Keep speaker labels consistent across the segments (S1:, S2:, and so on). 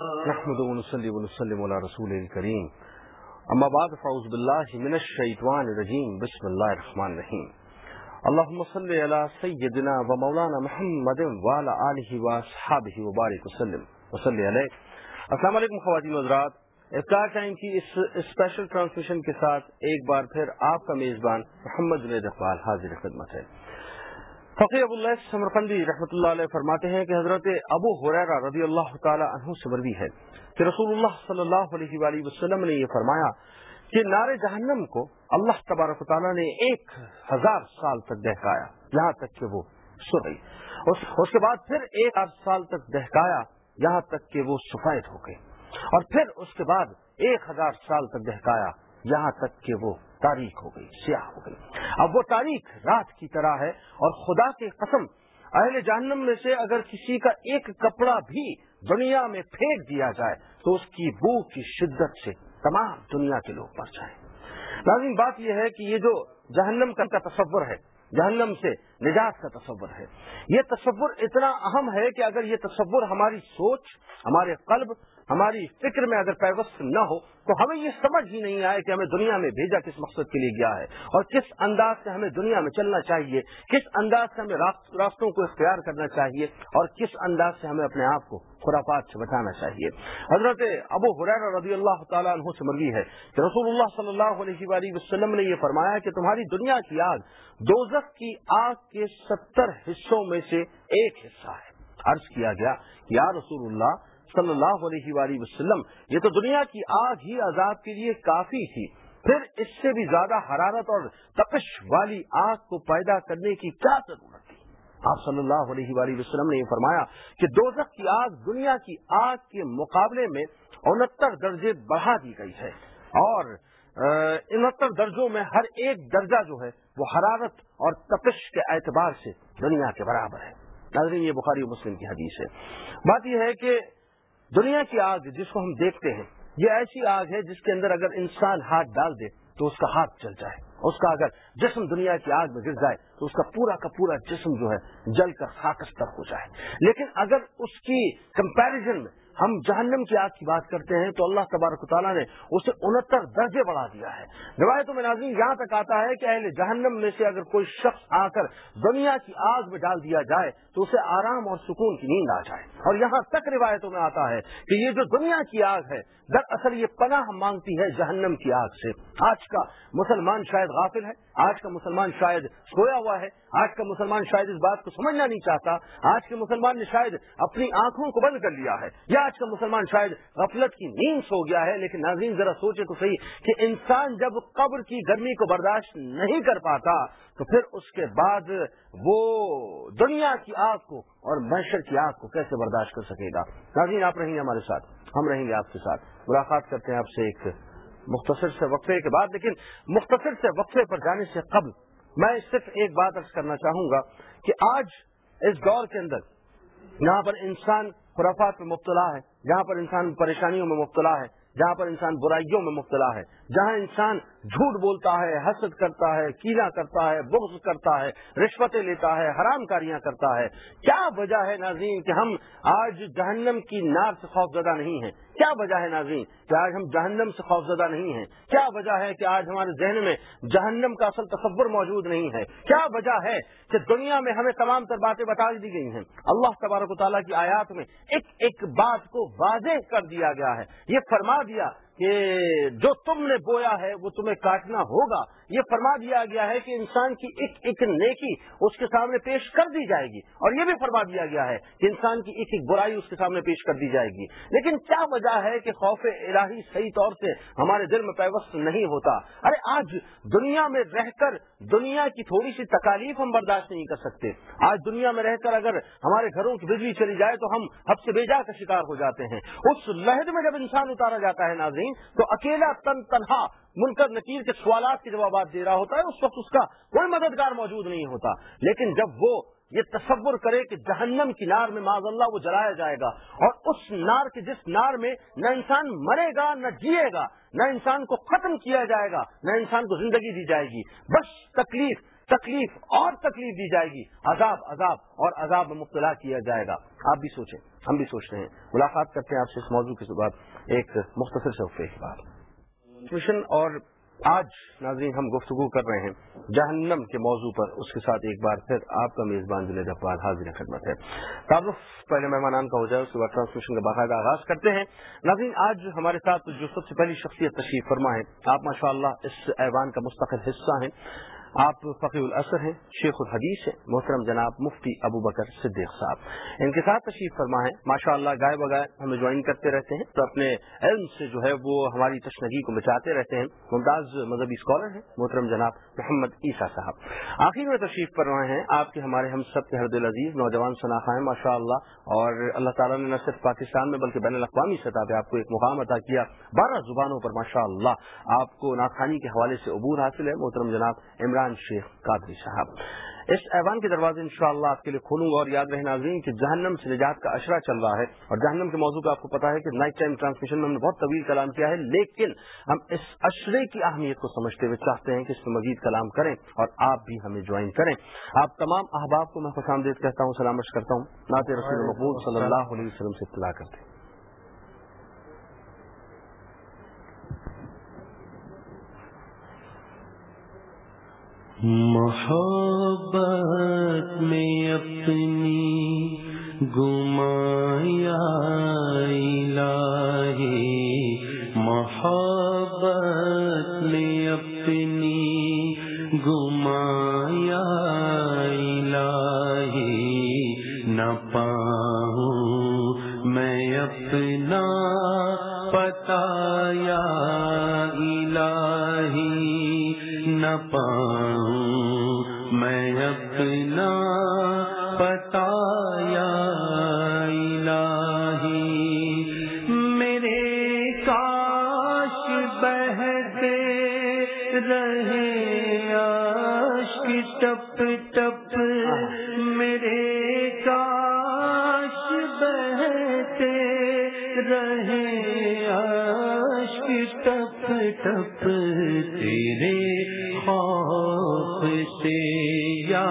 S1: نحمد ونصلي ونسلم على رسول الكريم. اما بعد، فاعوذ بالله من الشيطان الرجيم. بسم الله الرحمن الرحيم. اللهم صل على سيدنا ومولانا محمد وعلى اله واصحابه وبارك وسلم. وصلي عليه السلام علیکم خواتین حضرات. افطار ٹائم کی اس اسپیشل ٹرانسمیشن کے ساتھ ایک بار پھر آپ کا میزبان محمد جنید اقبال حاضر خدمت ہے. فقی ابو اللہ سمرقندی رحمۃ اللہ علیہ فرماتے ہیں کہ حضرت ابو حریرہ رضی اللہ تعالی عنہ سے مروی ہے کہ رسول اللہ صلی اللہ علیہ وآلہ وسلم نے یہ فرمایا کہ نار جہنم کو اللہ تبارک تعالیٰ نے ایک ہزار سال تک دہکایا، یہاں تک کہ وہ سو گئی اس کے بعد پھر ایک ہزار سال تک دہکایا، یہاں تک کہ وہ سفید ہو گئی اور پھر اس کے بعد ایک ہزار سال تک دہکایا، یہاں تک کہ وہ تاریخ ہو گئی، سیاہ ہو گئی۔ اب وہ تاریخ رات کی طرح ہے اور خدا کے قسم اہل جہنم میں سے اگر کسی کا ایک کپڑا بھی دنیا میں پھینک دیا جائے تو اس کی بو کی شدت سے تمام دنیا کے لوگ مر جائیں۔ لازم بات یہ ہے کہ یہ جو جہنم کا تصور ہے، جہنم سے نجات کا تصور ہے، یہ تصور اتنا اہم ہے کہ اگر یہ تصور ہماری سوچ، ہمارے قلب ہماری فکر میں اگر پیوست نہ ہو تو ہمیں یہ سمجھ ہی نہیں آئے کہ ہمیں دنیا میں بھیجا کس مقصد کے لیے گیا ہے اور کس انداز سے ہمیں دنیا میں چلنا چاہیے، کس انداز سے ہمیں راستوں کو اختیار کرنا چاہیے اور کس انداز سے ہمیں اپنے آپ کو خرافات سے بچانا چاہیے۔ حضرت ابو حریر رضی اللہ تعالیٰ عنہ سے مروی ہے کہ رسول اللہ صلی اللہ علیہ وآلہ وسلم نے یہ فرمایا کہ تمہاری دنیا کی آگ دوزخ کی آگ کے ستر حصوں میں سے ایک حصہ ہے۔ عرض کیا گیا کہ یا رسول اللہ صلی اللہ علیہ وآلہ وسلم، یہ تو دنیا کی آگ ہی عذاب کے لیے کافی تھی۔ پھر اس سے بھی زیادہ حرارت اور تپش والی آگ کو پیدا کرنے کی کیا ضرورت تھی؟ آپ صلی اللہ علیہ وآلہ وسلم نے یہ فرمایا کہ دوزخ کی آگ دنیا کی آگ کے مقابلے میں انہتر درجے بڑھا دی گئی ہے۔ اور انہتر درجوں میں ہر ایک درجہ جو ہے، وہ حرارت اور تپش کے اعتبار سے دنیا کے برابر ہے۔ ناظرین، یہ بخاری مسلم کی حدیث ہے۔ بات یہ ہے کہ دنیا کی آگ جس کو ہم دیکھتے ہیں، یہ ایسی آگ ہے جس کے اندر اگر انسان ہاتھ ڈال دے تو اس کا ہاتھ جل جائے۔ اس کا اگر جسم دنیا کی آگ میں گر جائے تو اس کا پورا کا پورا جسم جو ہے جل کر خاکستر ہو جائے۔ لیکن اگر اس کی کمپیرزن میں ہم جہنم کی آگ کی بات کرتے ہیں تو اللہ تبارک تعالیٰ نے اسے انہتر درجے بڑھا دیا ہے۔ روایتوں میں ناظرین یہاں تک آتا ہے کہ اہل جہنم میں سے اگر کوئی شخص آ کر دنیا کی آگ میں ڈال دیا جائے تو اسے آرام اور سکون کی نیند آ جائے۔ اور یہاں تک روایتوں میں آتا ہے کہ یہ جو دنیا کی آگ ہے، دراصل یہ پناہ مانگتی ہے جہنم کی آگ سے۔ آج کا مسلمان شاید غافل ہے۔ آج کا مسلمان شاید سویا ہوا ہے، آج کا مسلمان شاید اس بات کو سمجھنا نہیں چاہتا، آج کے مسلمان نے شاید اپنی آنکھوں کو بند کر لیا ہے، یا آج کا مسلمان شاید غفلت کی نیند سو گیا ہے، لیکن ناظرین ذرا سوچے تو صحیح کہ انسان جب قبر کی گرمی کو برداشت نہیں کر پاتا، تو پھر اس کے بعد وہ دنیا کی آگ کو اور معاشر کی آگ کو کیسے برداشت کر سکے گا؟ ناظرین، آپ رہیں گے ہمارے ساتھ، ہم رہیں گے آپ کے ساتھ، ملاقات کرتے ہیں آپ سے ایک مختصر سے وقفے کے بعد، لیکن مختصر سے وقفے پر جانے سے قبل میں صرف ایک بات ارض کرنا چاہوں گا کہ آج اس دور کے اندر جہاں پر انسان خرافات میں مبتلا ہے، جہاں پر انسان پریشانیوں میں مبتلا ہے، جہاں پر انسان برائیوں میں مبتلا ہے جہاں انسان جھوٹ بولتا ہے، حسد کرتا ہے کینا کرتا ہے، بغض کرتا ہے، رشوتیں لیتا ہے، حرام کاریاں کرتا ہے، کیا وجہ ہے ناظرین کہ ہم آج جہنم کی نار سے خوف زدہ نہیں ہیں؟ کیا وجہ ہے ناظرین کہ آج ہم جہنم سے خوف زدہ نہیں ہیں؟ کیا وجہ ہے کہ آج ہمارے ذہن میں جہنم کا اصل تصور موجود نہیں ہے؟ کیا وجہ ہے کہ دنیا میں ہمیں تمام تر باتیں بتا دی گئی ہیں؟ اللہ تبارک و تعالیٰ کی آیات میں ایک ایک بات کو واضح کر دیا گیا ہے۔ یہ فرما دیا کہ جو تم نے بویا ہے وہ تمہیں کاٹنا ہوگا۔ یہ فرما دیا گیا ہے کہ انسان کی ایک ایک نیکی اس کے سامنے پیش کر دی جائے گی اور یہ بھی فرما دیا گیا ہے کہ انسان کی ایک ایک برائی اس کے سامنے پیش کر دی جائے گی۔ لیکن کیا وجہ ہے کہ خوف الہی صحیح طور سے ہمارے دل میں پیوست نہیں ہوتا؟ ارے، آج دنیا میں رہ کر دنیا کی تھوڑی سی تکالیف ہم برداشت نہیں کر سکتے۔ آج دنیا میں رہ کر اگر ہمارے گھروں کی بجلی چلی جائے تو ہم حب سے بیجا کا شکار ہو جاتے ہیں۔ اس لہد میں جب انسان اتارا جاتا ہے ناظرین، تو اکیلا تن تنہا منکر نکیر کے سوالات کے جوابات دے رہا ہوتا ہے، اس وقت اس کا کوئی مددگار موجود نہیں ہوتا۔ لیکن جب وہ یہ تصور کرے کہ جہنم کی نار میں معذ اللہ وہ جلایا جائے گا، اور اس نار کے جس نار میں نہ انسان مرے گا، نہ جیے گا، نہ انسان کو ختم کیا جائے گا، نہ انسان کو زندگی دی جائے گی۔ بس تکلیف تکلیف اور تکلیف دی جائے گی۔ عذاب عذاب اور عذاب میں مبتلا کیا جائے گا۔ آپ بھی سوچیں، ہم بھی سوچتے ہیں۔ ملاقات کرتے ہیں آپ سے اس موضوع کے بعد ایک مختصر سے بات مشن اور آج ناظرین ہم گفتگو کر رہے ہیں جہنم کے موضوع پر۔ اس کے ساتھ ایک بار پھر آپ کا میزبان جنید اقبال حاضر خدمت ہے۔ تعارف پہلے مہمان کا ہو جائے، اس کے بعد ٹرانسمیشن کا باقاعدہ آغاز کرتے ہیں۔ ناظرین، آج ہمارے ساتھ جو سب سے پہلی شخصیت تشریف فرما ہے، آپ ماشاءاللہ اس ایوان کا مستقل حصہ ہیں۔ آپ فقی الاثر ہیں، شیخ الحدیث ہیں، محترم جناب مفتی ابو بکر صدیق صاحب۔ ان کے ساتھ تشریف فرما ہے ماشاء اللہ گائے بگائے ہمیں جوائن کرتے رہتے ہیں۔ تو اپنے علم سے جو ہے وہ ہماری تشنگی کو بچاتے رہتے ہیں۔ ممتاز مذہبی اسکالر ہیں، محترم جناب محمد عیسیٰ صاحب۔ آخر میں تشریف فرما ہیں آپ کے ہمارے ہم سب کے حرد العزیز نوجوان شناخا ہیں ماشاء اللہ اور اللہ تعالیٰ نے نہ صرف پاکستان میں بلکہ بین الاقوامی سطح پہ آپ کو ایک مقام عطا کیا۔ بارہ زبانوں پر ماشاء اللہ آپ کو ناخانی کے حوالے سے عبور حاصل ہے، محترم جناب عمران شیخ قادری صاحب۔ اس ایوان کے دروازے انشاءاللہ شاء آپ کے لیے کھولوں گا اور یاد رہے ناظرین کہ جہنم سے نجات کا اشرا چل رہا ہے اور جہنم کے موضوع کا آپ کو پتا ہے کہ نائٹ ٹائم ٹرانسمیشن میں ہم نے بہت طویل کلام کیا ہے، لیکن ہم اس اشرے کی اہمیت کو سمجھتے ہوئے چاہتے ہیں کہ اس میں مزید کلام کریں اور آپ بھی ہمیں جوائن کریں۔ آپ تمام احباب کو میں خوش آمدید کہتا ہوں سلامت کرتا ہوں۔ نعت رسول محبوب صلی اللہ علیہ وسلم سے اطلاع کرتے ہیں
S2: محبت میں اپنی گمایا تیرے خوف سے یا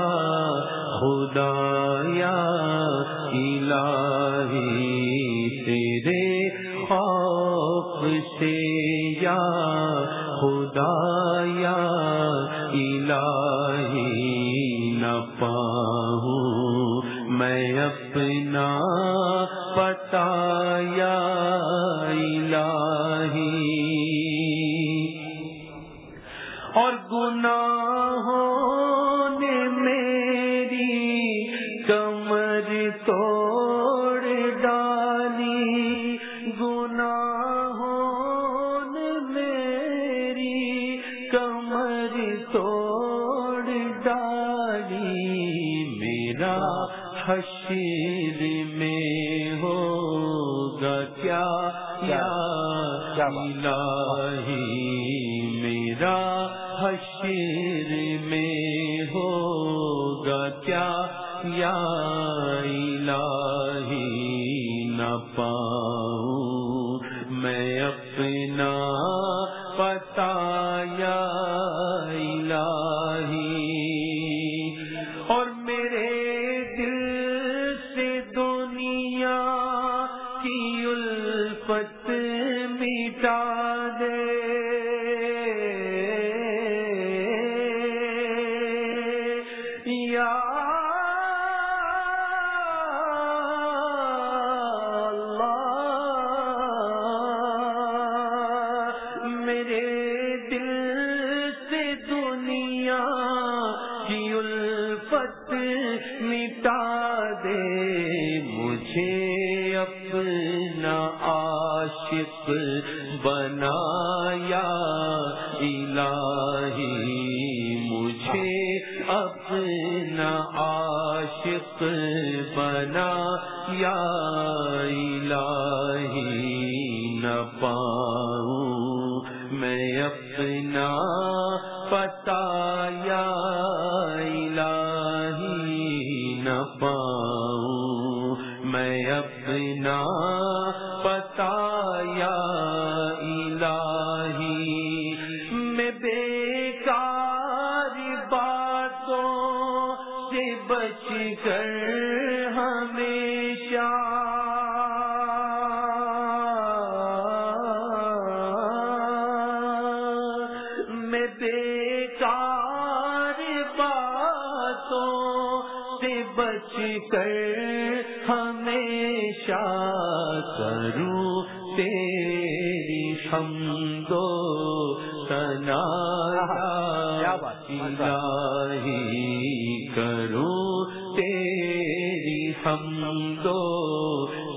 S2: کیا یا الہی نہ پاؤں عاشق بنا یا الہی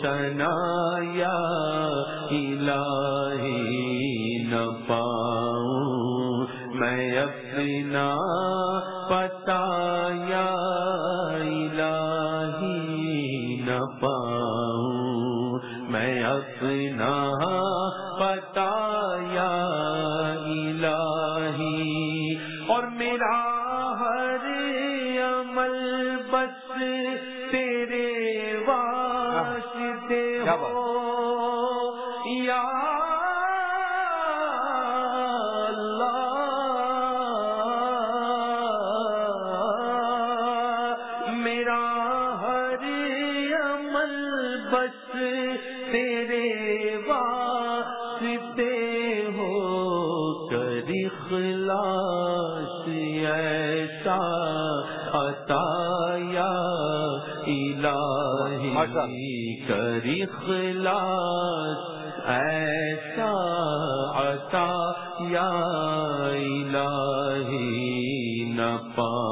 S2: سنا یا الہی نہ پا عطا یا الہی نہ پاؤں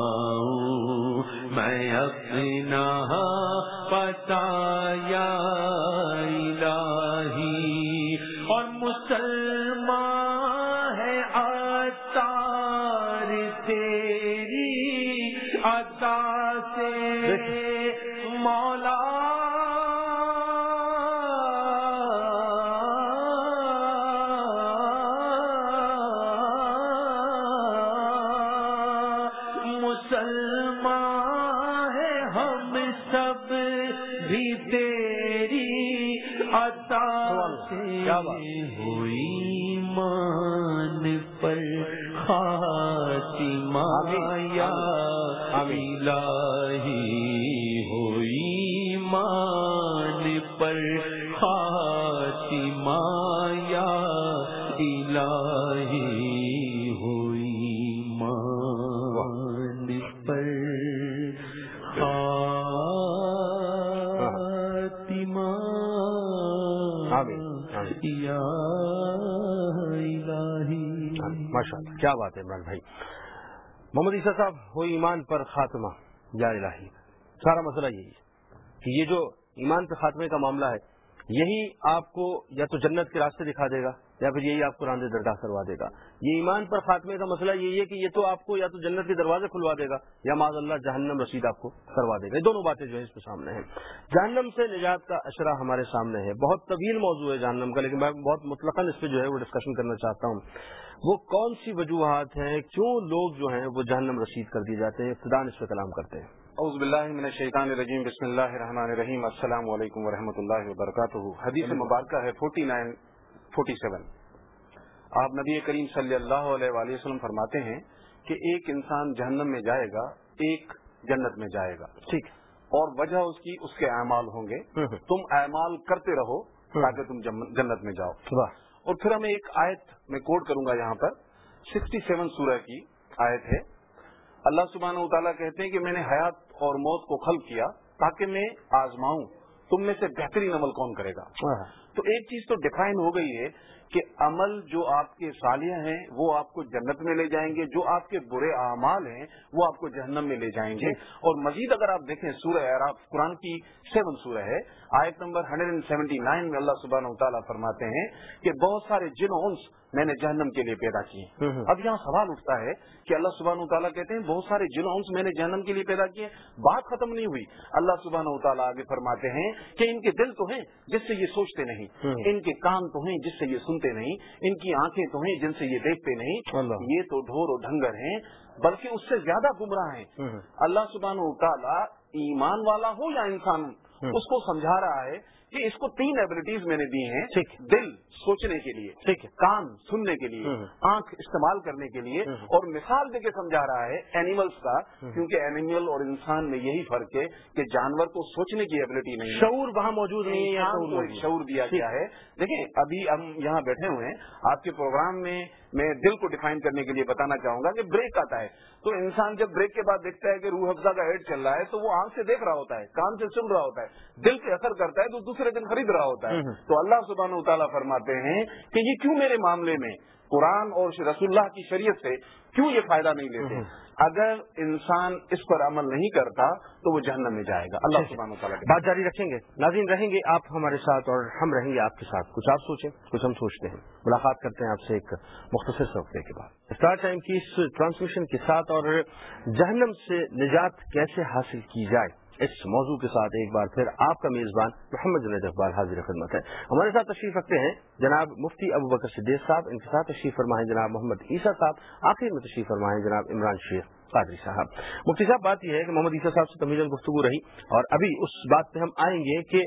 S1: ماشاء اللہ کیا بات ہے عمران بھائی؟ محمد عیسیٰ صاحب وہ ایمان پر خاتمہ یا الہی۔ سارا مسئلہ یہی ہے کہ یہ جو ایمان پہ خاتمے کا معاملہ ہے یہی آپ کو یا تو جنت کے راستے دکھا دے گا یا پھر یہی آپ کو راندے درگاہ کروا دے گا۔ یہ ایمان پر خاتمے کا مسئلہ یہی ہے کہ یہ تو آپ کو یا تو جنت کے دروازے کھلوا دے گا یا معذ اللہ جہنم رسید آپ کو کروا دے گا۔ یہ دونوں باتیں جو ہے اس کے سامنے ہیں۔ جہنم سے نجات کا اشرا ہمارے سامنے ہے۔ بہت طویل موضوع ہے جہنم کا، لیکن میں بہت مطلق اس پہ جو ہے وہ ڈسکشن کرنا چاہتا ہوں۔ وہ کون سی وجوہات ہیں؟ کیوں لوگ جو ہیں وہ جہنم رسید کر دیے جاتے ہیں؟ ابتدان اس پہ کلام کرتے ہیں۔
S3: اعوذ باللہ من الشیطان الرجیم، بسم اللہ الرحمن الرحیم، السلام علیکم ورحمۃ اللہ وبرکاتہ۔ حدیث مبارکہ ہے، 49 47 آپ نبی کریم صلی اللہ علیہ وآلہ وسلم فرماتے ہیں کہ ایک انسان جہنم میں جائے گا ایک جنت میں جائے گا۔
S1: ٹھیک۔
S3: اور وجہ اس کی اس کے اعمال ہوں گے۔ تم اعمال کرتے رہو تاکہ تم جنت میں جاؤ۔ اور پھر ہمیں ایک آیت میں کوٹ کروں گا یہاں پر۔ 67 سورہ کی آیت ہے۔ اللہ سبحانہ و تعالیٰ کہتے ہیں کہ میں نے حیات اور موت کو خلق کیا تاکہ میں آزماؤں۔ تم میں سے بہترین عمل کون کرے گا۔ تو ایک چیز تو ڈیفائن ہو گئی ہے کہ عمل جو آپ کے صالح ہیں وہ آپ کو جنت میں لے جائیں گے جو آپ کے برے اعمال ہیں وہ آپ کو جہنم میں لے جائیں گے۔ اور مزید اگر آپ دیکھیں سورہ اعراف قرآن کی سیون سورہ ہے آیت نمبر 179 میں اللہ سبحانہ و تعالیٰ فرماتے ہیں کہ بہت سارے جن انس میں نے جہنم کے لیے پیدا کیے۔ اب یہاں سوال اٹھتا ہے کہ اللہ سبحانہ و تعالیٰ کہتے ہیں بہت سارے جن انس میں نے جہنم کے لیے پیدا کیے بات ختم نہیں ہوئی۔ اللہ سبحانہ و تعالیٰ آگے فرماتے ہیں کہ ان کے دل تو ہیں جس سے یہ سوچتے نہیں۔ ان کے کان تو ہیں جس سے یہ سنتے نہیں ان کی آنکھیں تو ہیں جن سے یہ دیکھتے نہیں۔ یہ تو ڈھور و ڈھنگر ہیں بلکہ اس سے زیادہ گمراہ ہیں۔ اللہ سبحانہ و تعالیٰ ایمان والا ہو یا انسان اس کو سمجھا رہا ہے کہ اس کو تین ایبلٹیز میں نے دی ہیں دل سوچنے کے لیے
S1: کان سننے
S3: کے لیے آنکھ استعمال
S1: کرنے
S3: کے لیے اور مثال دے
S1: کے
S3: سمجھا رہا ہے اینیملس کا کیونکہ اینیمل اور انسان میں یہی فرق ہے کہ جانور کو سوچنے کی ایبلٹی نہیں شعور وہاں موجود نہیں
S1: ہے شعور دیا گیا ہے۔ دیکھیں
S3: ابھی
S1: ہم
S3: یہاں بیٹھے
S1: ہوئے ہیں
S3: آپ کے
S1: پروگرام
S3: میں میں دل کو ڈیفائن کرنے کے لیے بتانا چاہوں گا کہ بریک آتا ہے۔ تو انسان جب بریک کے بعد دیکھتا ہے کہ روح افزا کا ہیڈ چل رہا ہے تو وہ آنکھ سے دیکھ رہا ہوتا ہے کان سے سن رہا ہوتا ہے دل سے اثر کرتا ہے تو دوسرے دن خرید رہا ہوتا ہے۔ تو اللہ سبحانہ و تعالیٰ فرماتے ہیں کہ یہ کیوں
S1: میرے
S3: معاملے میں قرآن اور رسول اللہ کی شریعت سے کیوں یہ فائدہ نہیں لیتے؟ اگر انسان اس پر عمل نہیں کرتا تو وہ
S1: جہنم
S3: میں جائے گا۔ اللہ سبحانہ تعالیٰ بات جاری رکھیں گے۔ ناظرین رہیں گے آپ ہمارے ساتھ
S1: اور ہم رہیں گے آپ کے ساتھ۔ کچھ آپ سوچیں کچھ ہم سوچتے ہیں۔ ملاقات کرتے ہیں آپ سے ایک مختصر سوقفے کے بعد۔ اسٹار ٹائم کی اس ٹرانسمیشن کے ساتھ اور جہنم سے نجات کیسے حاصل کی جائے؟ اس موضوع کے ساتھ ایک بار پھر آپ کا میزبان محمد جنید اقبال حاضر خدمت ہے۔ ہمارے ساتھ تشریف رکھتے ہیں جناب مفتی ابو بکر صدیق صاحب، ان کے ساتھ تشریف فرمائیں جناب محمد عیسیٰ صاحب، آخر میں تشریف فرمائیں جناب عمران شیخ قادری صاحب۔ مفتی صاحب، بات یہ ہے کہ محمد عیسیٰ صاحب سے تمیزن گفتگو رہی اور ابھی اس بات پہ ہم آئیں گے کہ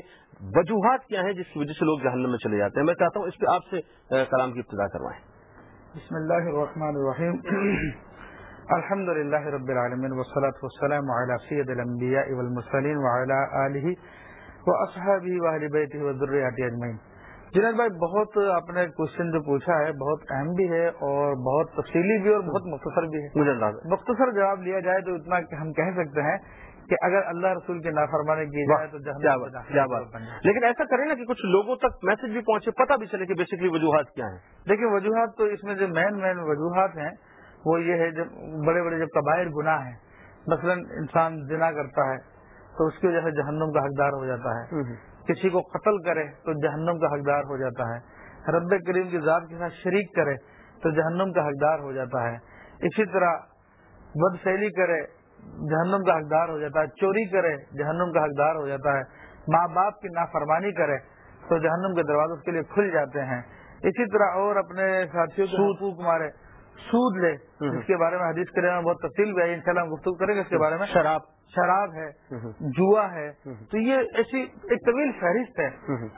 S1: وجوہات کیا ہیں جس کی وجہ سے لوگ جہنم میں چلے جاتے ہیں۔ میں چاہتا ہوں اس پہ آپ سے کلام کی ابتدا کروائیں۔ بسم اللہ الرحمن
S4: الرحیم۔ الحمد لله رب العالمين والصلاه والسلام على سيد الانبياء والمرسلين وعلى اله واصحابه واهل بيته وذريته اجمعين جنید بھائی بہت آپ نے کوشچن جو پوچھا ہے بہت اہم بھی ہے اور بہت تفصیلی بھی اور بہت مختصر بھی ہے۔ مجھے مختصر جواب
S1: لیا جائے تو
S4: اتنا ہم کہہ سکتے ہیں کہ اگر اللہ رسول کے نافرمانے کی جائے تو لیکن ایسا کریں نا
S1: کہ
S4: کچھ لوگوں
S1: تک
S4: میسج
S1: بھی
S4: پہنچے
S1: پتہ
S4: بھی
S1: چلے
S4: کہ بیسکلی
S1: وجوہات کیا ہیں۔ دیکھیں وجوہات تو اس میں جو مین مین وجوہات ہیں وہ یہ ہے جب بڑے بڑے
S4: جب قبائل گناہ ہیں مثلا انسان جنا کرتا ہے تو اس کی وجہ سے جہنم کا حقدار ہو جاتا ہے۔ کسی کو قتل کرے تو جہنم کا حقدار ہو جاتا ہے۔ رب کریم کی ذات کے ساتھ شریک کرے تو جہنم کا حقدار ہو جاتا ہے۔ اسی طرح بد فیلی کرے جہنم کا حقدار ہو جاتا ہے۔ چوری کرے جہنم کا حقدار ہو جاتا ہے۔ ماں باپ کی نافرمانی کرے تو جہنم کے دروازے اس کے لیے کھل جاتے ہیں۔ اسی طرح اور اپنے ساتھیوں کو مارے سود لے اس کے بارے میں حدیث کے میں بہت تفصیل
S1: بھی
S4: آئی ان شاء اللہ
S1: ہم
S4: گفتگو کریں گے اس کے بارے میں۔ شراب۔ شراب ہے جوا ہے۔ تو یہ ایسی ایک طویل
S1: فہرست
S4: ہے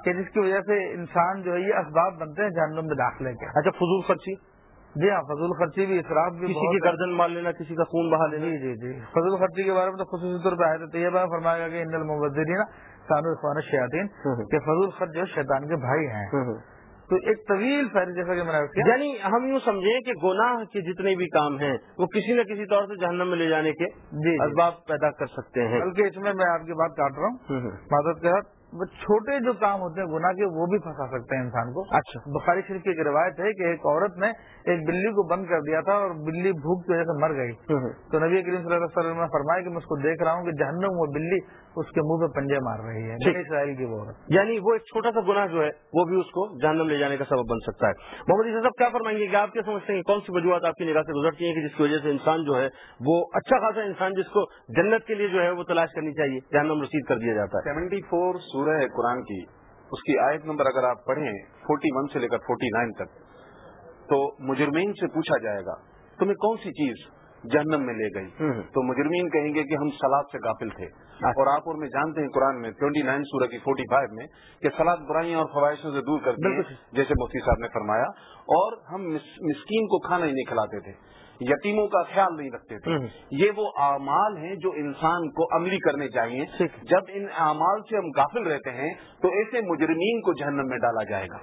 S4: کہ
S1: جس
S4: کی وجہ
S1: سے
S4: انسان جو ہے یہ اسباب بنتے ہیں
S1: جہنم
S4: میں داخلے کے۔ اچھا فضول خرچی؟ جی ہاں فضول خرچی بھی اسراف بھی کسی کی
S1: گردن مار لینا
S4: کسی کا خون بہا لینا۔ جی،, جی
S1: جی
S4: فضول
S1: خرچی
S4: کے
S1: بارے میں تو خصوصی طور پہ آئے طیبہ
S4: فرمایا گا کہ ان المبدرین سانو اخوان شیاطین کہ فضول خرچ جو شیطان کے بھائی ہیں۔ تو ایک طویل فہر جیسا کہ میں نے
S1: یعنی
S4: ہم یوں سمجھیں کہ گناہ کے جتنے بھی کام
S1: ہیں
S4: وہ کسی نہ کسی طور سے جہنم میں لے
S1: جانے کے جی، جی۔ اسباب پیدا کر سکتے ہیں۔ بلکہ اس میں میں آپ کی بات کاٹ رہا ہوں۔ معذرت کے ساتھ
S4: چھوٹے جو
S1: کام ہوتے ہیں گناہ کے
S4: وہ بھی پھنسا سکتے ہیں انسان کو۔ اچھا۔
S1: بخاری
S4: شریف کی ایک روایت ہے کہ ایک عورت نے ایک بلی کو بند کر دیا تھا اور بلی
S1: بھوک
S4: کی وجہ سے مر گئی۔ تو نبی کریم صلی اللہ علیہ وسلم نے فرمایا کہ میں اس کو دیکھ رہا ہوں کہ جہنم وہ بلی
S1: اس
S4: کے منہ پہ پنجے مار رہی ہے۔ اسرائیل کی وہ عورت۔ یعنی وہ ایک چھوٹا سا گناہ جو ہے وہ بھی اس کو جہنم لے
S1: جانے
S4: کا سبب بن سکتا ہے۔
S1: محمد صاحب کیا فرمائیں گے؟ کہ آپ کیا سمجھتے ہیں کون سی وجوہات آپ کی نگاہ سے گزرتی ہیں کہ جس کی وجہ سے انسان جو ہے وہ اچھا خاصا انسان جس کو جنت کے لیے جو ہے وہ تلاش کرنی چاہیے جہنم رسید کر دیا جاتا ہے؟ سیونٹی فور سورہ قرآن کی اس کی آیت نمبر اگر آپ پڑھیں فورٹی ون سے لے کر
S3: فورٹی نائن تک تو مجرمین سے پوچھا جائے گا تمہیں کون سی چیز جہنم میں لے گئی؟ تو مجرمین کہیں گے کہ ہم سلاد سے غافل تھے۔ اچھا۔ اور آپ اور میں
S1: جانتے
S3: ہیں قرآن میں ٹوئنٹی نائن سورہ کی فورٹی فائیو میں کہ سلاد برائیاں اور خواہشوں سے دور کرتے ہیں جیسے مفتی صاحب نے فرمایا اور ہم مسکین کو کھانا ہی نہیں کھلاتے تھے۔
S1: یتیموں
S3: کا خیال نہیں رکھتے تھے۔ یہ وہ اعمال ہیں جو انسان کو عملی کرنے چاہیے۔ جب ان اعمال سے ہم غافل
S1: رہتے
S3: ہیں تو ایسے مجرمین کو جہنم میں ڈالا جائے گا۔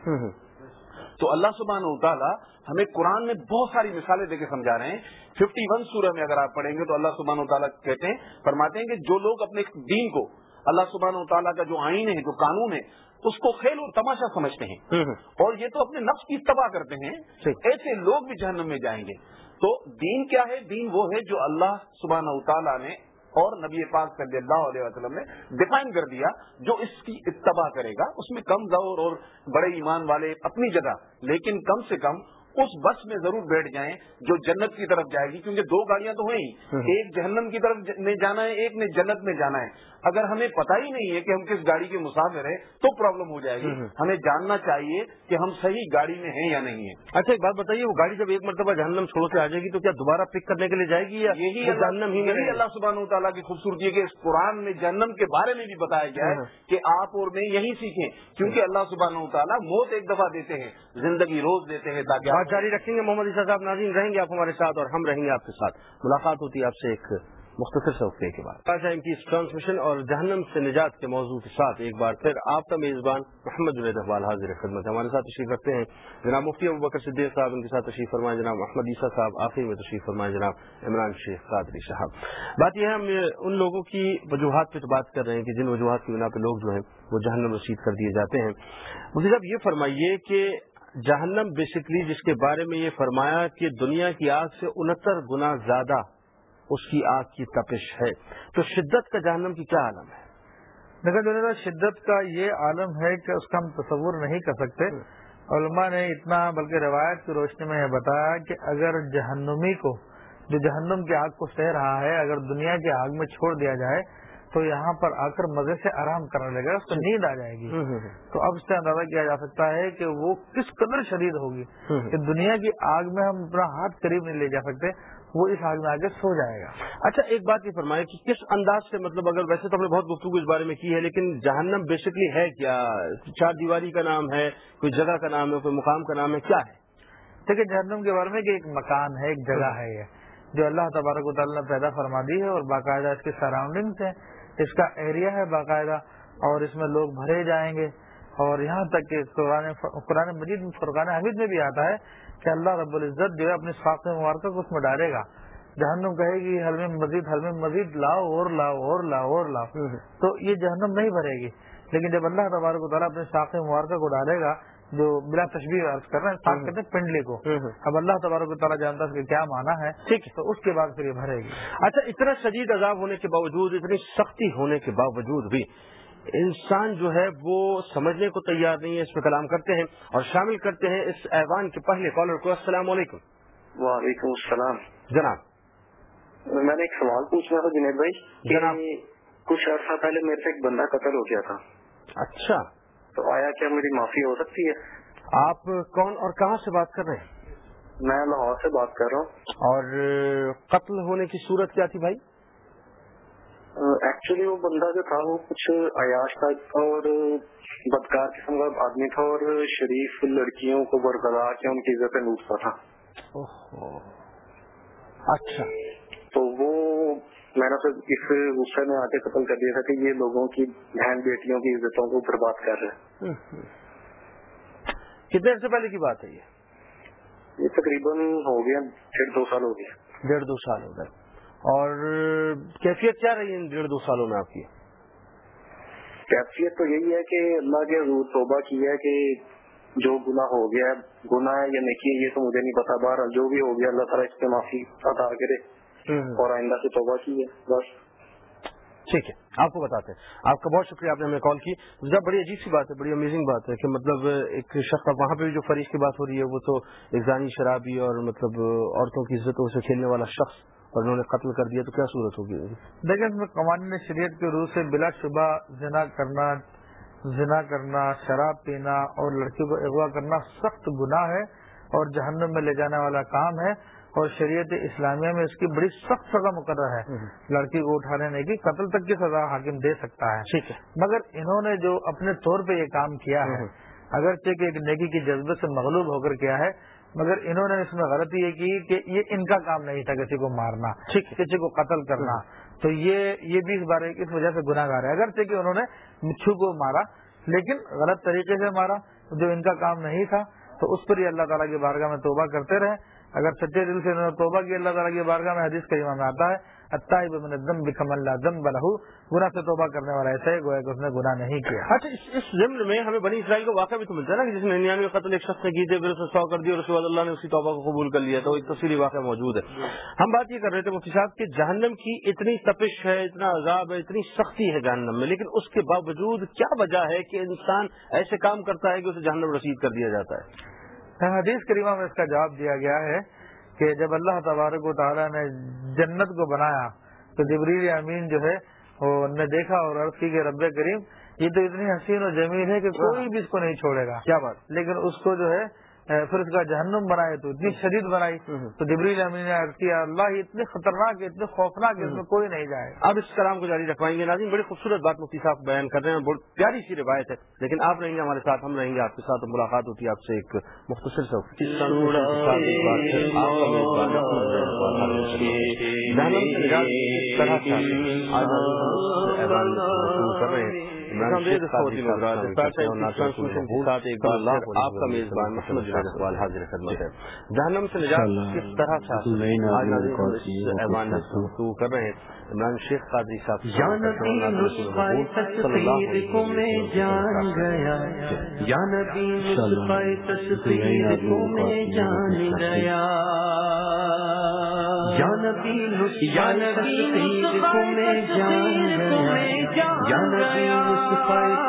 S1: تو
S3: اللہ سبحانہ و تعالیٰ ہمیں قرآن میں بہت ساری مثالیں دے کے سمجھا رہے ہیں۔ ففٹی
S1: ون
S3: سورہ میں اگر آپ پڑھیں گے تو اللہ سبحانہ و تعالیٰ کہتے ہیں فرماتے ہیں کہ جو لوگ اپنے دین کو اللہ سبحانہ و تعالیٰ کا جو آئین ہے جو قانون ہے اس کو کھیل اور تماشا سمجھتے ہیں۔ اور یہ تو اپنے نفس کی تباہ کرتے ہیں۔ ایسے لوگ بھی
S1: جہنم
S3: میں جائیں گے۔ تو دین کیا ہے؟ دین وہ
S1: ہے
S3: جو اللہ سبحانہ تعالیٰ نے اور نبی پاک صلی اللہ علیہ وسلم نے ڈیفائن کر دیا جو اس کی اتباع کرے گا۔ اس میں کم غور اور بڑے ایمان والے اپنی جگہ لیکن کم سے کم اس بس میں ضرور بیٹھ جائیں جو جنت کی طرف جائے گی کیونکہ دو گاڑیاں تو ہیں ہی۔ ایک جہنم کی طرف نے جانا ہے ایک نے جنت میں جانا ہے۔ اگر ہمیں پتا ہی نہیں ہے کہ ہم کس گاڑی کے مسافر ہیں تو پرابلم ہو جائے گی۔ ہمیں جاننا چاہیے کہ ہم صحیح گاڑی میں ہیں یا نہیں ہیں۔ اچھا ایک بات بتائیے وہ گاڑی جب ایک
S1: مرتبہ جہنم چھوڑ کے آ جائے گی تو کیا دوبارہ پک کرنے کے لیے جائے گی یا یہی جہنم ہی نہیں اللہ سبحانہ
S3: و
S1: تعالیٰ کی خوبصورتی ہے
S3: کہ
S1: اس
S3: قرآن میں جہنم کے بارے میں بھی بتایا گیا ہے ہاں۔ کہ آپ اور میں یہی سیکھیں۔ کیونکہ ہاں۔ اللہ سبحانہ و تعالیٰ موت ایک دفعہ دیتے ہیں زندگی روز دیتے ہیں تاکہ آپ جاری رکھیں گے محمد
S1: عیسیٰ
S3: صاحب
S1: ناظرین رہیں گے آپ ہمارے ساتھ اور ہم رہیں گے آپ کے ساتھ۔ ملاقات ہوتی ہے آپ سے ایک مختصر سے کے بعد۔ ایم کی اس ٹرانسمیشن اور جہنم سے نجات کے موضوع کے ساتھ ایک بار پھر آپ کا میزبان محمد جنید اقبال حاضر خدمت۔ ہمارے ساتھ تشریف رکھتے ہیں جناب مفتی ابو بکر صدیق صاحب، ان کے ساتھ تشریف فرمائیں جناب احمد عیسیٰ صاحب آخر میں تشریف فرمائیں جناب عمران شیخ قادری صاحب۔ بات یہ ہے، ہم ان لوگوں کی وجوہات پہ تو بات کر رہے ہیں کہ جن وجوہات کی بنا پہ لوگ جو ہیں وہ جہنم رسید کر دیے جاتے ہیں۔ مجھے صاحب، یہ فرمائیے کہ جہنم بیسکلی جس کے بارے میں یہ فرمایا کہ دنیا کی آگ سے انہتر گنا زیادہ اس کی آگ کی تپش ہے۔ تو شدت کا جہنم کی کیا عالم ہے؟
S4: نگر مولانا شدت کا یہ عالم ہے کہ اس کا ہم تصور نہیں کر سکتے۔ علماء نے اتنا بلکہ روایت کی روشنی میں یہ بتایا کہ اگر جہنمی کو جو جہنم کی آگ کو سہ رہا ہے اگر دنیا کی آگ میں چھوڑ دیا جائے تو یہاں پر آ کر مزے سے آرام کرنے لگے گا اس کو نیند آ جائے گی۔ تو اب اس سے اندازہ کیا جا سکتا ہے کہ وہ کس قدر شدید ہوگی۔ کہ دنیا کی آگ میں ہم اپنا ہاتھ قریب نہیں لے جا سکتے۔ وہ
S1: اس حال میں آگے سو جائے گا۔ اچھا ایک بات یہ فرمائے کہ کس انداز سے مطلب اگر ویسے تو ہم نے بہت گفتگو اس بارے میں کی ہے لیکن جہنم بیسکلی ہے کیا؟ چار دیواری کا نام ہے کوئی جگہ کا نام
S4: ہے کوئی مقام کا نام ہے کیا ہے؟ دیکھیے جہنم کے بارے میں کہ ایک مکان ہے ایک جگہ ہے یہ جو اللہ تبارک و تعالیٰ نے پیدا فرما دی ہے اور باقاعدہ اس کی سراؤنڈنگس ہیں۔ اس کا ایریا ہے باقاعدہ اور اس میں لوگ بھرے جائیں گے۔ اور یہاں تک کہ قرآن, قرآن مجید فرقان حمید میں بھی آتا ہے کہ اللہ رب العزت جو ہے اپنے ساخت مبارکہ کو اس میں ڈالے گا۔ جہنم کہے گی حل میں مزید حل میں مزید لاؤ اور لاؤ اور لاؤ اور لاؤ۔ تو یہ جہنم نہیں بھرے گی۔ لیکن جب اللہ تبارک و تعالیٰ اپنے ساخت مبارکہ کو ڈالے گا جو بلا تشبیر عرض کر رہے ہیں
S1: خاص
S4: ہیں پنڈلی کو۔ اب اللہ تبارک
S1: و تعالیٰ جانتا ہے کہ کیا مانا ہے۔ ٹھیک تو اس کے بعد پھر یہ بھرے گی۔ اچھا اتنا شدید عذاب ہونے کے باوجود اتنی سختی ہونے کے باوجود بھی انسان جو ہے وہ سمجھنے کو تیار نہیں ہے
S5: اس پہ
S1: کلام
S5: کرتے ہیں اور شامل کرتے ہیں اس ایوان
S1: کے
S5: پہلے کالر کو۔ السلام علیکم۔ وعلیکم السلام۔ جناب۔ میں نے ایک
S1: سوال
S5: پوچھنا تھا جنید بھائی جناب۔ کچھ عرصہ پہلے
S1: میرے سے ایک بندہ قتل ہو گیا تھا۔ اچھا۔
S5: تو آیا کیا میری معافی ہو سکتی
S1: ہے؟ آپ کون اور کہاں سے بات کر رہے
S5: ہیں؟ میں لاہور سے بات کر رہا ہوں۔ اور قتل ہونے کی صورت کیا تھی بھائی؟ ایکچولی وہ بندہ جو تھا وہ کچھ عیاش تھا اور
S1: بدکار قسم
S5: کا آدمی تھا اور شریف لڑکیوں کو برقرار کے ان کی عزت لوٹتا تھا۔ اچھا۔ تو وہ میں نے اس غصے میں آ کے قتل
S1: کر دیا تھا کہ یہ لوگوں کی بہن بیٹیوں
S5: کی عزتوں کو برباد کر رہے کتنے سے پہلے
S1: کی بات ہے یہ تقریباً ہو گیا ڈیڑھ دو سال ہو گیا۔ ڈیڑھ دو سال ہو
S5: گئے۔ اور کیفیت کیا رہی ان ڈیڑھ دو سالوں میں آپ کی؟ کیفیت تو یہی ہے کہ اللہ کے حضور توبہ کی ہے کہ جو گناہ ہو گیا ہے گناہ ہے یا نیکی ہے یہ تو مجھے نہیں پتا۔ بار جو بھی ہو گیا اللہ
S1: تعالیٰ اس پہ معافی عطا کرے اور آئندہ سے توبہ کی ہے بس۔ ٹھیک ہے آپ کو بتاتے ہیں۔ آپ کا بہت شکریہ آپ نے ہمیں کال کی۔ جب بڑی عجیب سی بات ہے بڑی امیزنگ بات ہے کہ مطلب ایک شخص وہاں پہ جو فریش کی بات ہو رہی ہے وہ تو ایک شرابی اور مطلب عورتوں کی عزتوں
S4: سے کھیلنے والا شخص اور انہوں نے قتل کر دیا تو کیا صورت ہوگی؟ دیکھیں اس میں قوانین شریعت کے روح سے بلا شبہ زنا کرنا زنا کرنا شراب پینا اور لڑکیوں کو اغوا کرنا سخت گناہ ہے اور جہنم میں لے جانے والا کام ہے اور شریعت اسلامیہ میں اس کی بڑی
S1: سخت سزا
S4: مقرر ہے۔ لڑکی کو اٹھا لینے کی قتل تک کی سزا حاکم دے سکتا ہے۔ ٹھیک ہے۔ مگر انہوں نے جو اپنے طور پہ یہ کام کیا ہے اگرچہ کہ ایک نیکی کے جذبے سے مغلوب
S1: ہو کر
S4: کیا ہے مگر انہوں نے اس میں غلطی یہ کی کہ یہ ان کا کام نہیں تھا کسی کو مارنا کسی کو قتل کرنا۔ تو یہ یہ بھی اس بارے اس وجہ سے گناہ گار ہے۔ اگرچہ کہ انہوں نے مچھو کو مارا لیکن غلط طریقے سے مارا جو ان کا کام نہیں تھا۔ تو اس پر یہ اللہ تعالیٰ کی بارگاہ میں توبہ کرتے رہے۔ اگر سچے دل سے انہوں نے توبہ کی اللہ تعالیٰ کی بارگاہ میں
S1: حدیث کریمہ میں آتا ہے اتائب من الذنب كمن اللہ ذنب له۔ گناہ سے توبہ کرنے والا ایسا ہے گویا کہ اس نے گناہ نہیں کیا۔ اچھا اس, اس ضمن میں ہمیں بنی اسرائیل کا واقعہ بھی تو ملتا ہے نا جس نے 99 قتل ایک شخص نے کی تھی پھر اسے سو کر دی اور رسول اللہ نے اس کی توبہ کو قبول کر لیا تو ایک تفصیلی واقعہ موجود ہے۔ ہم بات یہ کر رہے تھے مفتی صاحب کہ جہنم کی اتنی تپش ہے اتنا عذاب ہے اتنی سختی ہے جہنم میں لیکن اس کے باوجود کیا وجہ ہے کہ انسان ایسے کام کرتا ہے کہ اسے جہنم رسید کر دیا جاتا ہے؟
S4: حدیث کریمہ میں اس کا جواب دیا گیا ہے کہ جب اللہ تبارک و تعالیٰ نے جنت کو بنایا تو جبریل امین جو ہے وہ نے دیکھا اور عرض کی کہ رب کریم یہ تو اتنی حسین و جمیل ہے کہ کوئی بھی اس کو نہیں چھوڑے گا۔
S1: کیا بات۔
S4: لیکن اس کو جو ہے پھر اس کا جہنم بنائے تو اتنی شدید بنائی تو جبریل امین نے عرض کیا اللہ یہ اتنے خطرناک ہے اتنے خوفناک ہے اس میں کوئی نہیں جائے
S1: اب اس کلام کو جاری رکھوائیں گے ناظرین بڑی خوبصورت بات مفتی صاحب بیان کر رہے ہیں بہت پیاری سی روایت ہے لیکن آپ رہیں گے ہمارے ساتھ ہم رہیں گے آپ کے ساتھ ملاقات ہوتی ہے آپ سے ایک مختصر سا۔ کر رہے ہیں۔ آپ کا میزبان محمد اقبال حاضر خدمت ہے جہنم سے نجات کس طرح سے ایوان کر رہے ہیں عمران شیخ قادری صاحب
S2: میں جان گیا یا نبی تصویر کو میں جان گیا یا نبی یا نبی کو میں جان گیا یا نبی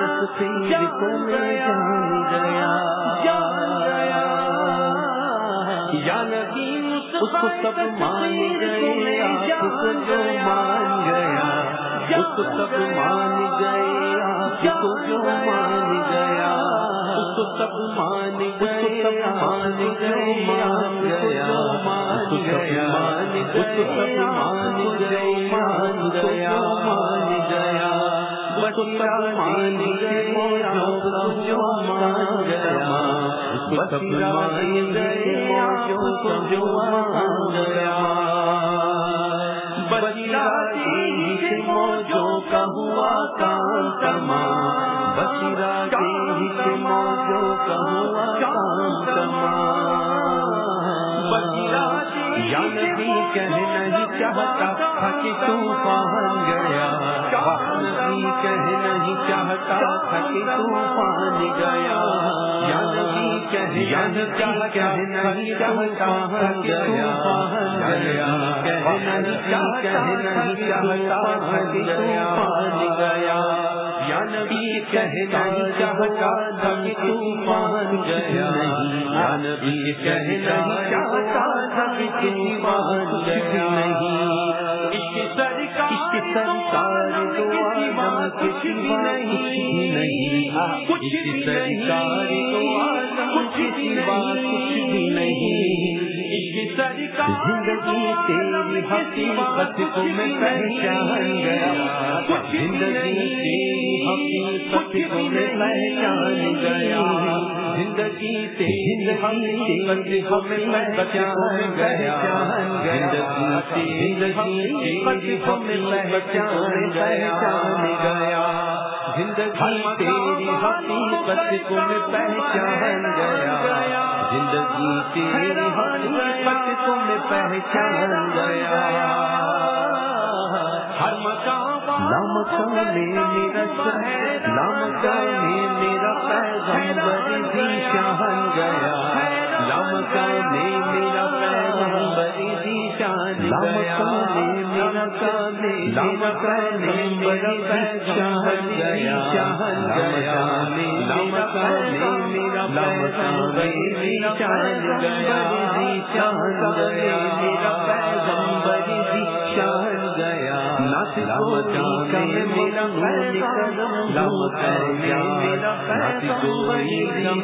S2: تصویر کو میں جان گیا۔ یا نبی اس کو سب مان گئے آپ کو جو مان گیا۔ اس سب مان گئے آپ کو جو مان گیا اس سب مان گئے مان گئے مان گیا مان گیا اس کو سب مان گئے مان گیا مان گیا بچا مان گئے جو مان گیا بچا مان گئے جو مان گیا بچا چاہتا تھا کہ گیا نبی کہہ نہیں چاہتا تھا کہ طوفان گیا یا نبی کہہ یا نبی کہہ نہیں چاہتا تھا کہ طوفان گیا کہہ نہیں چاہتا تھا کہ طوفان گیا یا نبی نہیں چاہتا تھا کہ طوفان گیا یا نبی نہیں چاہتا تھا کہ طوفان گیا نہیں سرکار سرکار آدم کچھ بھی نہیں۔ کچھ بھی سرکار دو آدم کچھ بھی نہیں۔ سرکار زندگی تیری حقیقت کو میں پہچان گیا۔ زندگی تیری حقیقت کو میں پہچان گیا۔ زندگی تیری حقیقت کو میں پہچان گیا۔ زندگی تیری حقیقت کو میں پہچان گیا۔ زندگی تیری حقیقت کو میں پہچان گیا۔ زندگی تیری حقیقت کو میں پہچان گیا۔ ہر مقام لامکا میں میرا لامکا میں میرا پیغمبر بھی شان گیا۔ لامکا میں میرا پیغمبر بھی شان لامکا میں میرا کامے لامکا میں میرا پیغمبر گیا شان گیا۔ لامکا میں میرا پیغمبر بھی شان گیا۔ شان گیا میرا پیغمبر بھی شان گیا۔ ناچ کا میرا پیغمبر لامکا میرا جا ناچ گوئی کرم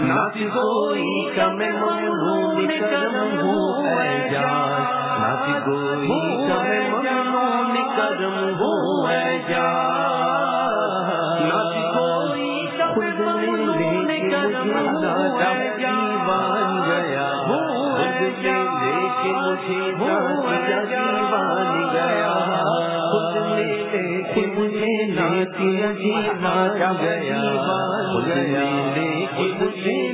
S2: ناچ گوئی کرم ناچ گوئی میں کرم گیا کہ کے مجھے گیا۔ خود لیتے کہ مجھے مجھے ناچی جیوان گیا۔ خود میں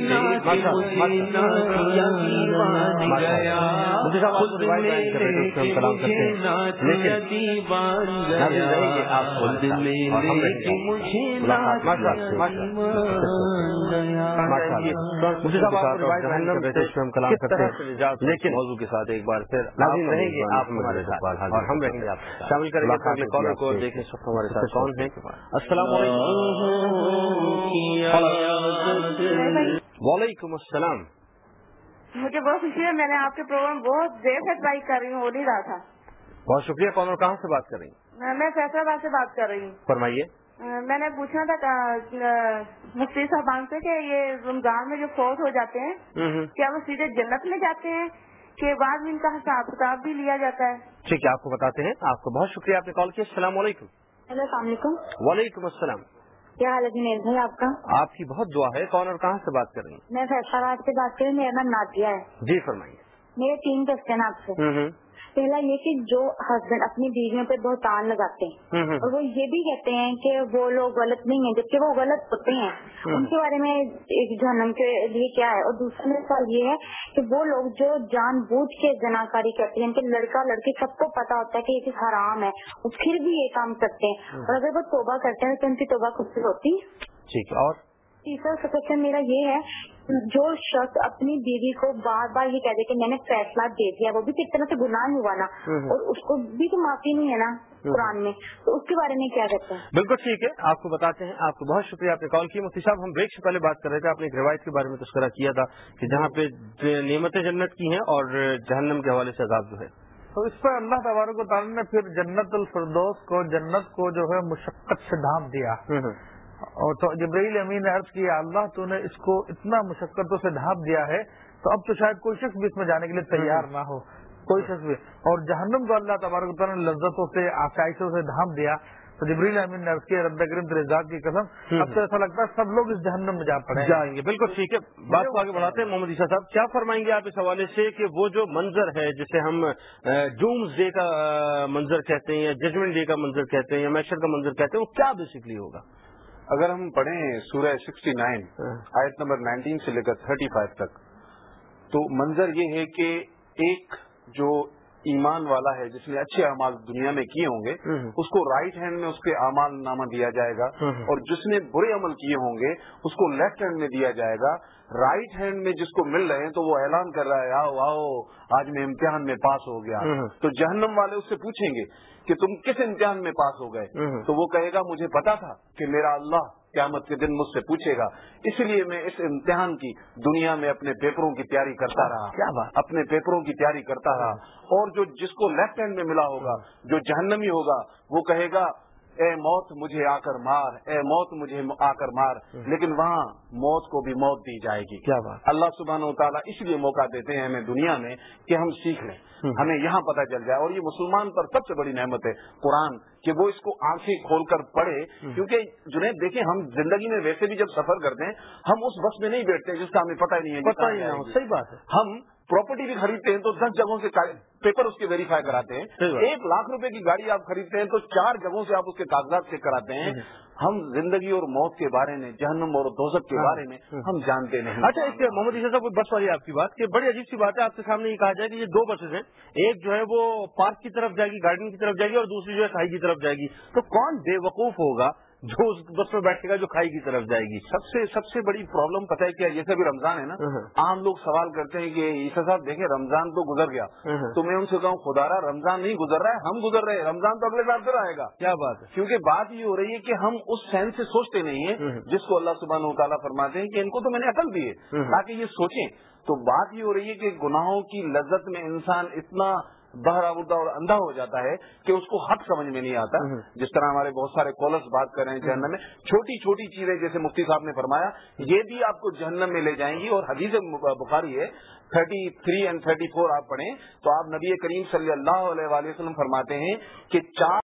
S2: لے کے
S1: لیکن موضوع کے ساتھ ایک بار پھر رہیں گے آپ ہمارے ساتھ اور ہم رہیں گے آپ شامل کریں گے کالر کو دیکھیں اس وقت ہمارے ساتھ کون ہے السلام علیکم وعلیکم السلام۔
S6: مجھے بہت خوشی ہے میں نے آپ کے پروگرام بہت دیر سے ٹرائی کر رہی ہوں ہو نہیں رہا تھا۔
S1: بہت شکریہ کون اور کہاں سے بات کر رہی ہیں؟
S6: میں- فیصلہ آباد سے بات کر رہی ہوں۔
S1: فرمائیے۔
S6: میں نے پوچھنا تھا مفتی صاحبان سے کہ یہ رمضان میں جو فوت ہو جاتے ہیں
S1: ہوں ہوں۔
S6: کیا وہ سیدھے جنت میں جاتے ہیں کہ بعد میں ان کا حساب کتاب بھی لیا جاتا ہے؟
S1: ٹھیک ہے آپ کو بتاتے ہیں۔ آپ کو بہت شکریہ آپ نے کال کیا۔ السلام علیکم۔
S6: ہیلو السلام علیکم۔
S1: وعلیکم السلام۔
S6: کیا حال ہے جنید بھائی آپ کا؟
S1: آپ کی بہت دعا ہے کون اور کہاں سے بات کر رہی ہیں؟
S6: میں فیصلہ سے بات کر رہی ہوں میرا نام نادیہ ہے۔
S1: جی فرمائیے۔
S6: میرے تین کوشچن آپ سے۔ پہلا یہ کہ جو ہسبینڈ اپنی بیویوں پہ بہتان لگاتے ہیں۔ اور وہ یہ بھی کہتے ہیں کہ وہ لوگ غلط نہیں ہیں جبکہ وہ غلط ہوتے ہیں۔ ان کے بارے میں ایک جہنم کے لیے کیا ہے؟ اور دوسرا میرا سوال یہ ہے کہ وہ لوگ جو جان بوجھ کے جناکاری کرتے ہیں کہ لڑکا لڑکی سب کو پتا ہوتا ہے کہ یہ چیز حرام ہے وہ پھر بھی یہ کام کرتے ہیں۔ اور اگر وہ توبہ کرتے ہیں تو ان کی توبہ خود سے ہوتی؟
S1: ٹھیک ہے اور؟
S6: تیسرا کوشچن میرا یہ ہے جو شخص اپنی بیوی کو بار بار یہ کہہ دے کہ میں نے فیصلہ دے دیا وہ بھی کس طرح سے گناہ ہوا نا۔ اور اس کو بھی تو معافی نہیں ہے نا قرآن میں۔ تو اس کے بارے میں کیا کہتے ہیں؟
S1: بالکل ٹھیک ہے آپ کو بتاتے ہیں۔ آپ کو بہت شکریہ آپ نے کال کی مفتی صاحب ہم بریک سے پہلے بات کر رہے تھے آپ نے ایک روایت کے بارے میں تذکرہ کیا تھا کہ جہاں پہ نعمت جنت کی ہیں اور جہنم کے حوالے سے عذاب جو ہے۔
S4: تو اس پر اللہ تبارک و تعالیٰ نے پھر جنت الفردوس کو جنت کو جو ہے مشقت سے ڈھانپ دیا۔ اور تو جبرائیل امین نے عرض کیا اللہ تو نے اس کو اتنا مشقتوں سے ڈھانپ دیا ہے تو اب تو شاید کوئی شخص بھی اس میں جانے کے لیے تیار نہ ہو۔ کوئی شخص بھی۔ اور جہنم کو اللہ تبارک تعالیٰ نے لذتوں سے آسائشوں سے ڈھانپ دیا۔ تو جبریل امین نے عرض کیا رب کریم ذات کی قسم اب تو ایسا لگتا ہے سب لوگ اس جہنم میں جا پڑے
S1: جائیں گے۔ بالکل ٹھیک ہے۔ بات کو آگے بڑھاتے ہیں۔ محمد عیسیٰ صاحب کیا فرمائیں گے آپ اس حوالے سے کہ وہ جو منظر ہے جسے ہم ڈومز ڈے کا منظر کہتے ہیں یا ججمنٹ ڈے کا منظر کہتے ہیں یا میشر کا منظر کہتے ہیں وہ کیا بیسکلی ہوگا؟
S3: اگر ہم پڑھیں سورہ سکسٹی نائن
S1: ہاں۔
S3: آیت نمبر نائنٹین سے لے کر تھرٹی فائیو تک تو منظر یہ ہے کہ ایک جو ایمان والا ہے جس نے اچھے اعمال دنیا میں کیے ہوں گے۔ اس کو رائٹ ہینڈ میں اس کے اعمال نامہ دیا جائے گا۔ اور جس نے برے عمل کیے ہوں گے اس کو لیفٹ ہینڈ میں دیا جائے گا رائٹ ہینڈ میں جس کو مل رہے ہیں تو وہ اعلان کر رہا ہے آؤ آؤ آج میں امتحان میں پاس ہو گیا۔ تو جہنم والے اس سے پوچھیں گے کہ تم کس امتحان میں پاس ہو گئے۔ تو وہ کہے گا مجھے پتا تھا کہ میرا اللہ قیامت کے دن مجھ سے پوچھے گا۔ اس لیے میں اس امتحان کی دنیا میں اپنے پیپروں کی تیاری کرتا رہا۔
S1: کیا بات؟
S3: اپنے پیپروں کی تیاری کرتا رہا۔ اور جو جس کو لیفٹ ہینڈ میں ملا ہوگا جو جہنمی ہوگا وہ کہے گا اے موت مجھے آ کر مار اے موت مجھے آ کر مار۔ لیکن وہاں موت کو بھی موت دی جائے گی۔
S1: کیا بات؟
S3: اللہ سبحانہ و تعالیٰ اس لیے موقع دیتے ہیں ہمیں دنیا میں کہ ہم سیکھ لیں۔ ہمیں یہاں پتہ چل جائے۔ اور یہ مسلمان پر سب سے بڑی نعمت ہے۔ قرآن کہ وہ اس کو آنکھیں کھول کر پڑھے کیونکہ جنید دیکھیں ہم زندگی میں ویسے بھی جب سفر کرتے ہیں ہم اس بس میں نہیں بیٹھتے جس کا ہمیں پتہ ہی نہیں ہے
S1: پتہ ہی
S3: کہاں
S1: نہ ہو
S3: جائے گی۔
S1: صحیح بات ہے۔
S3: ہم پراپرٹی بھی خریدتے ہیں تو دس جگہوں سے پیپر اس کے ویریفائی کراتے۔ ہیں۔ ایک لاکھ روپے کی گاڑی آپ خریدتے ہیں تو چار جگہوں سے آپ اس کے کاغذات چیک کراتے ہیں۔ ہم زندگی اور موت کے بارے میں جہنم اور دوزک کے
S1: ہاں۔
S3: بارے میں ہم جانتے نہیں۔
S1: اچھا ایک محمد عیسیٰ صاحب بس والی آپ کی بات کہ بڑی عجیب سی بات ہے آپ کے سامنے یہ کہا جائے کہ یہ دو بسز ہیں۔ ایک جو ہے وہ پارک کی طرف جائے گی گارڈن کی طرف جائے گی اور دوسری جو ہے کھائی کی طرف جائے گی۔ تو کون بے وقوف ہوگا جو اس بس میں بیٹھے گا جو کھائی کی طرف جائے گی۔
S3: سب سے سب سے بڑی پرابلم پتہ ہے کیا؟ جیسے بھی رمضان ہے نا۔
S1: ہاں۔
S3: عام لوگ سوال کرتے ہیں کہ عیسا صاحب دیکھیں رمضان تو گزر گیا۔
S1: ہاں۔
S3: تو میں ان سے کہوں خدا را رمضان نہیں گزر رہا ہے ہم گزر رہے ہیں۔ رمضان تو اگلے سال پھر آئے گا۔
S1: کیا بات ہے؟
S3: کیونکہ بات یہ ہو رہی ہے کہ ہم اس سینس سے سوچتے نہیں ہیں۔ جس کو اللہ سبحانہ و تعالیٰ فرماتے ہیں کہ ان کو تو میں نے عقل دی ہے۔ تاکہ یہ سوچیں۔ تو بات یہ ہو رہی ہے کہ گناہوں کی لذت میں انسان اتنا بہرا اردہ اور اندھا ہو جاتا ہے کہ اس کو حق سمجھ میں نہیں آتا۔ جس طرح ہمارے بہت سارے کالرس بات کر رہے ہیں جہنم میں چھوٹی چھوٹی چیزیں جیسے مفتی صاحب نے فرمایا یہ بھی آپ کو جہنم میں لے جائیں گی اور حدیث بخاری ہے thirty three and thirty four آپ پڑھیں تو آپ نبی کریم صلی اللہ علیہ وسلم فرماتے ہیں کہ چار